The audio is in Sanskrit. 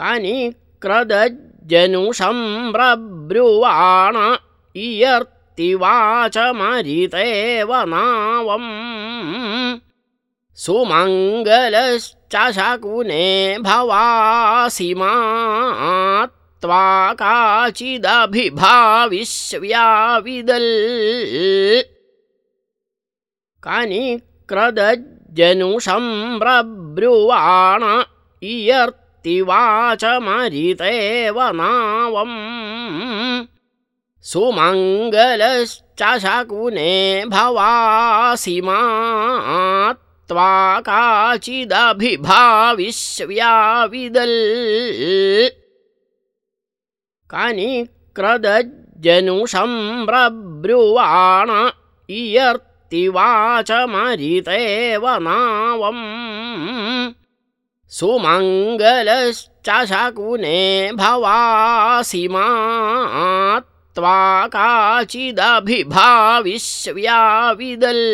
कनिक्रदज्जनुषम्ब्रब्रुवाण इयर्तिवाचमरितेव नावम्। सुमङ्गलश्च शकुने भवासि मा त्वा काचिदभिभाविष्याविदल् कनिक्रदज्जनुषम्ब्रब्रुवाण इयर्तिवाचमरितेव नावम्। सुमङ्गलश्च शकुने भवासि मा त्वा काचिदभिभाविष्याविदल् कनिक्रदज्जनुषम्ब्रब्रुवाण इयर्तिवाचमरितेव नावम् सुमङ्गलश्च शकुने भवासि मा त्वा काचिदभिभाविष्याविदल्